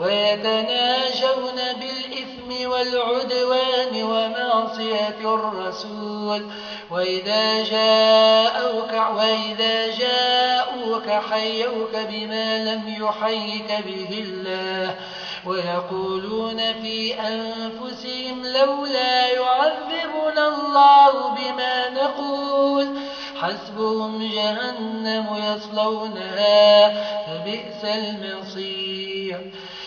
ويتناجون بالإثم والعدوان ومعصية الرسول. وإذا جاءوك, وإذا جاءوك حيوك بما لم يحيك به الله. ويقولون في أنفسهم لولا يعذبنا الله بما نقول. حسبهم جهنم يصلونها فبئس المصير.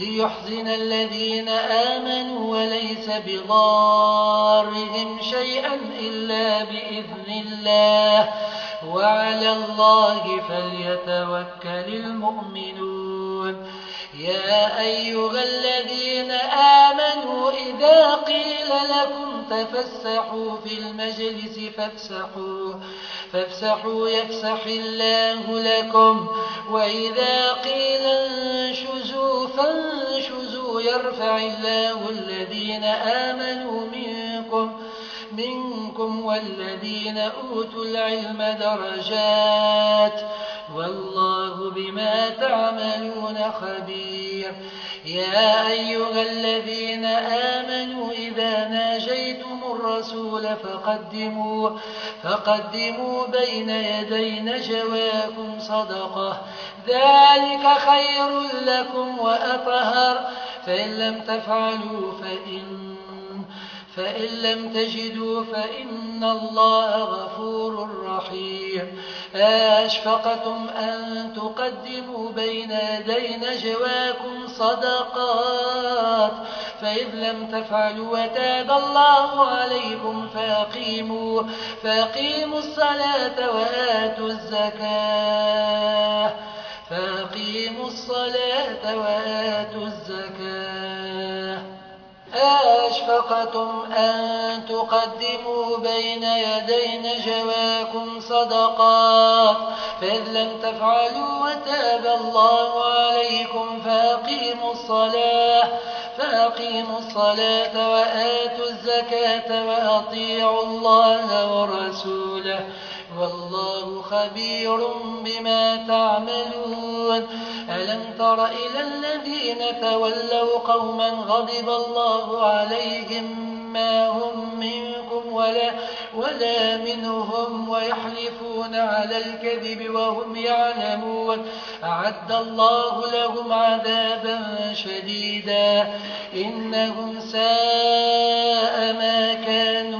ليحزن الذين آمنوا وليس بضارهم شيئا إلا بإذن الله. وعلى الله فليتوكل المؤمنون. يا أيها الذين آمنوا إذا قيل لكم تفسحوا في المجلس فافسحوا, فافسحوا يفسح الله لكم. وإذا قيل يرفع الله الذين آمنوا منكم منكم والذين أوتوا العلم درجات والله بما تعملون خبير. يا أيها الذين آمنوا إذا ناجيتم الرسول فقدموا, فقدموا بين يدي نجواكم صدقة. ذلك خير لكم وأطهر. فإن لم تفعلوا فإن فإن لم تجدوا فإن الله غفور رحيم. أشفقتم أن تقدموا بين يدي نجواكم صدقات؟ فإذ لم تفعلوا وتاب الله عليكم فاقيموا, فأقيموا الصلاة وآتوا الزكاة. فأقيموا الصلاة وآتوا الزكاة. أشفقتم أن تقدموا بين يدي نجواكم صدقات فإذ لم تفعلوا وتاب الله عليكم فأقيموا الصلاة. فأقيموا الصلاة وآتوا الزكاة وأطيعوا الله ورسوله. والله خبير بما تعملون. ألم تر إلى الذين تولوا قوما غضب الله عليهم ما هم منكم ولا, ولا منهم ويحلفون على الكذب وهم يعلمون. أعد الله لهم عذابا شديدا. إنهم ساء ما كانوا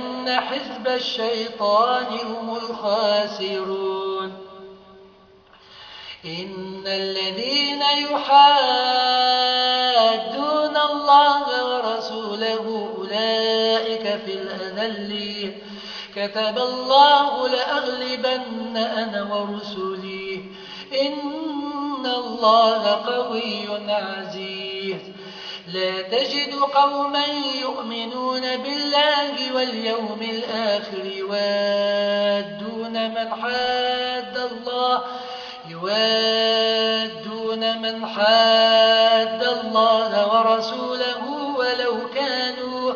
حزب الشيطان هم الخاسرون. إن الذين يحادون الله ورسوله أولئك في الأذلين. كتب الله لأغلبن أنا ورسلي. إن الله قوي عزيز. لا تجد قوما يؤمنون بالله واليوم الآخر يوادون من حاد الله يوادون من حاد الله ورسوله ولو كانوا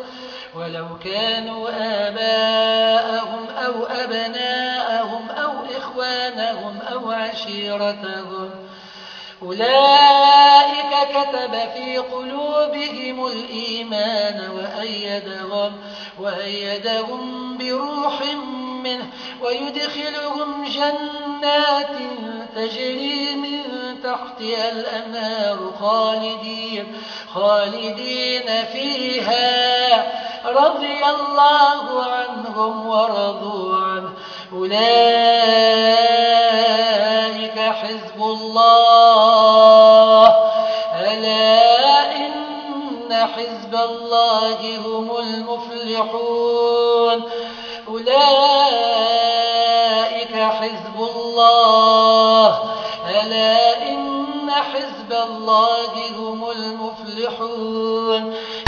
ولو كانوا آباءهم أو أبناءهم أو إخوانهم أو عشيرتهم. أولئك كتب في قلوبهم الإيمان وأيدهم, وأيدهم بروح منه ويدخلهم جنات تجري من تحتها الأنهار خالدين, خالدين فيها. رضي الله عنهم ورضوا عنه. أولئك حزب الله. ألا إن حزب الله هم المفلحون. أولئك حزب الله. ألا إن حزب الله هم المفلحون.